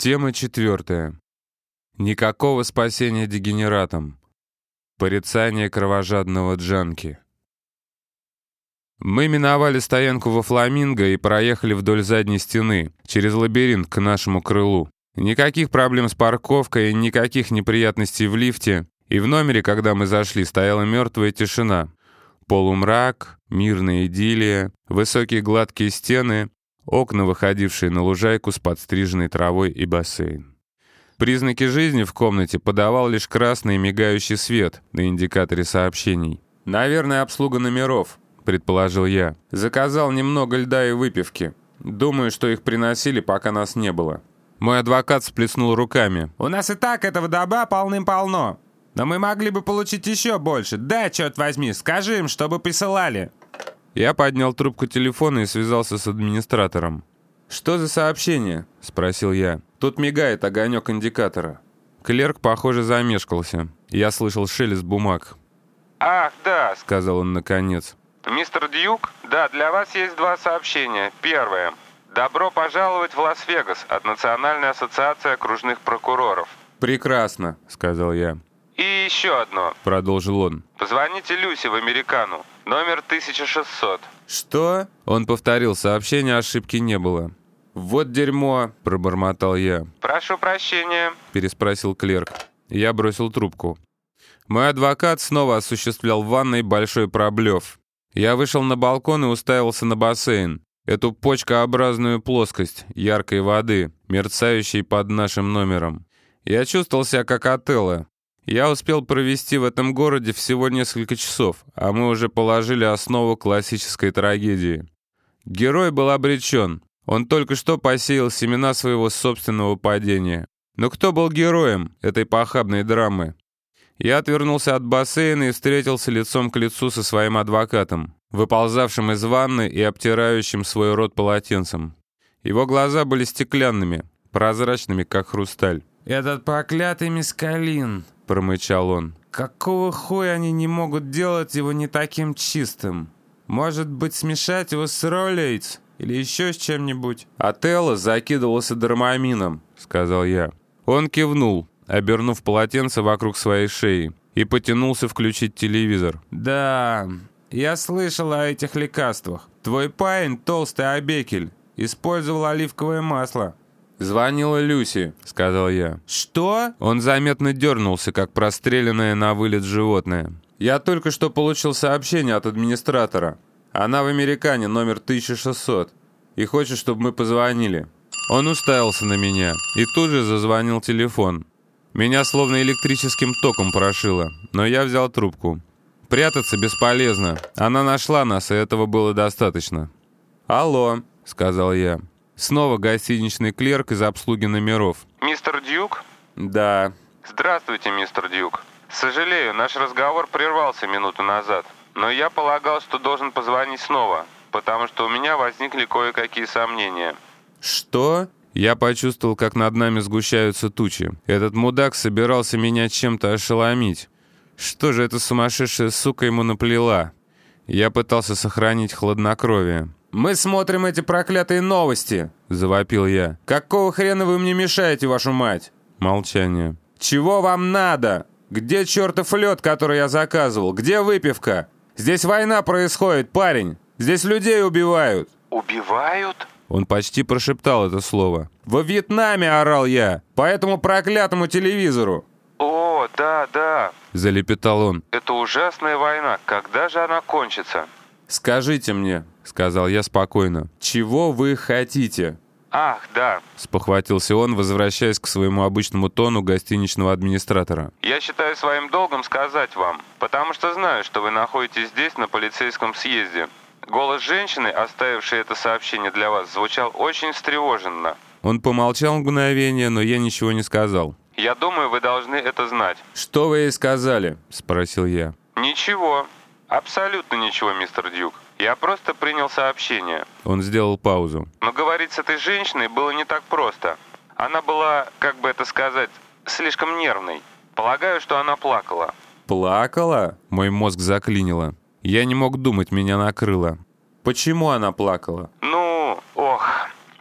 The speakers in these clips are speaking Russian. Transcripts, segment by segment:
Тема четвертая. Никакого спасения дегенератам. Порицание кровожадного Джанки. Мы миновали стоянку во Фламинго и проехали вдоль задней стены, через лабиринт к нашему крылу. Никаких проблем с парковкой, никаких неприятностей в лифте. И в номере, когда мы зашли, стояла мертвая тишина. Полумрак, мирная идиллия, высокие гладкие стены, окна, выходившие на лужайку с подстриженной травой и бассейн. Признаки жизни в комнате подавал лишь красный мигающий свет на индикаторе сообщений. «Наверное, обслуга номеров», — предположил я. «Заказал немного льда и выпивки. Думаю, что их приносили, пока нас не было». Мой адвокат сплеснул руками. «У нас и так этого доба полным-полно. Но мы могли бы получить еще больше. Да, черт возьми, скажи им, чтобы присылали». Я поднял трубку телефона и связался с администратором. «Что за сообщение?» — спросил я. «Тут мигает огонек индикатора». Клерк, похоже, замешкался. Я слышал шелест бумаг. «Ах, да», — сказал он наконец. «Мистер Дьюк, да, для вас есть два сообщения. Первое. Добро пожаловать в Лас-Вегас от Национальной ассоциации окружных прокуроров». «Прекрасно», — сказал я. «И еще одно», — продолжил он. «Позвоните Люси в Американу. Номер 1600». «Что?» Он повторил, сообщения ошибки не было. «Вот дерьмо!» – пробормотал я. «Прошу прощения», – переспросил клерк. Я бросил трубку. Мой адвокат снова осуществлял в ванной большой проблев. Я вышел на балкон и уставился на бассейн. Эту почкообразную плоскость яркой воды, мерцающей под нашим номером. Я чувствовал себя как Отелло, я успел провести в этом городе всего несколько часов, а мы уже положили основу классической трагедии. Герой был обречен. Он только что посеял семена своего собственного падения. Но кто был героем этой похабной драмы? Я отвернулся от бассейна и встретился лицом к лицу со своим адвокатом, выползавшим из ванны и обтирающим свой рот полотенцем. Его глаза были стеклянными, прозрачными, как хрусталь. «Этот проклятый мискалин!» Промычал он. «Какого хуя они не могут делать его не таким чистым? Может быть, смешать его с роллейц или еще с чем-нибудь?» «Отелло закидывался драмамином», — сказал я. Он кивнул, обернув полотенце вокруг своей шеи, и потянулся включить телевизор. «Да, я слышал о этих лекарствах. Твой парень, толстый обекель, использовал оливковое масло. «Звонила Люси», — сказал я. «Что?» Он заметно дернулся, как простреленное на вылет животное. «Я только что получил сообщение от администратора. Она в Американе, номер 1600, и хочет, чтобы мы позвонили». Он уставился на меня, и тут же зазвонил телефон. Меня словно электрическим током прошило, но я взял трубку. Прятаться бесполезно. Она нашла нас, и этого было достаточно. «Алло», — сказал я. Снова гостиничный клерк из обслуги номеров. «Мистер Дьюк?» «Да». «Здравствуйте, мистер Дьюк. Сожалею, наш разговор прервался минуту назад. Но я полагал, что должен позвонить снова, потому что у меня возникли кое-какие сомнения». «Что?» Я почувствовал, как над нами сгущаются тучи. Этот мудак собирался меня чем-то ошеломить. Что же эта сумасшедшая сука ему наплела? Я пытался сохранить хладнокровие. «Мы смотрим эти проклятые новости!» — завопил я. «Какого хрена вы мне мешаете, вашу мать?» Молчание. «Чего вам надо? Где чертов лед, который я заказывал? Где выпивка? Здесь война происходит, парень! Здесь людей убивают!» «Убивают?» Он почти прошептал это слово. «Во Вьетнаме!» — орал я. «По этому проклятому телевизору!» «О, да, да!» — залепетал он. «Это ужасная война. Когда же она кончится?» «Скажите мне», — сказал я спокойно, — «чего вы хотите?» «Ах, да», — спохватился он, возвращаясь к своему обычному тону гостиничного администратора. «Я считаю своим долгом сказать вам, потому что знаю, что вы находитесь здесь на полицейском съезде. Голос женщины, оставившей это сообщение для вас, звучал очень встревоженно». Он помолчал мгновение, но я ничего не сказал. «Я думаю, вы должны это знать». «Что вы ей сказали?» — спросил я. «Ничего. Абсолютно ничего, мистер Дьюк. Я просто принял сообщение. Он сделал паузу. Но говорить с этой женщиной было не так просто. Она была, как бы это сказать, слишком нервной. Полагаю, что она плакала. Плакала? Мой мозг заклинило. Я не мог думать, меня накрыло. Почему она плакала? Ну, ох,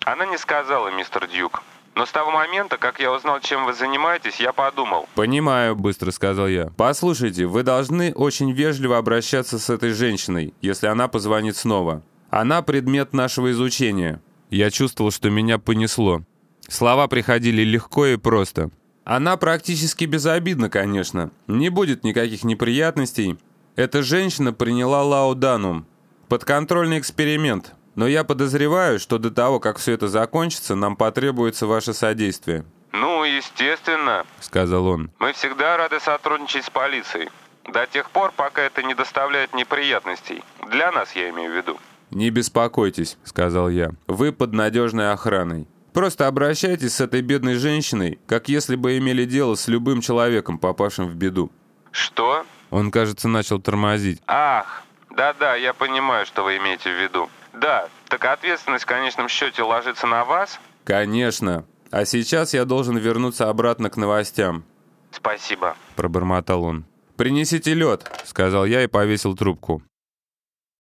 она не сказала, мистер Дьюк. Но с того момента, как я узнал, чем вы занимаетесь, я подумал. «Понимаю», — быстро сказал я. «Послушайте, вы должны очень вежливо обращаться с этой женщиной, если она позвонит снова. Она предмет нашего изучения». Я чувствовал, что меня понесло. Слова приходили легко и просто. Она практически безобидна, конечно. Не будет никаких неприятностей. Эта женщина приняла лауданум. Подконтрольный эксперимент. Но я подозреваю, что до того, как все это закончится, нам потребуется ваше содействие. «Ну, естественно», — сказал он. «Мы всегда рады сотрудничать с полицией. До тех пор, пока это не доставляет неприятностей. Для нас, я имею в виду». «Не беспокойтесь», — сказал я. «Вы под надежной охраной. Просто обращайтесь с этой бедной женщиной, как если бы имели дело с любым человеком, попавшим в беду». «Что?» Он, кажется, начал тормозить. «Ах, да-да, я понимаю, что вы имеете в виду. Да, так ответственность в конечном счете ложится на вас?» «Конечно. А сейчас я должен вернуться обратно к новостям». «Спасибо», — пробормотал он. «Принесите лед», — сказал я и повесил трубку.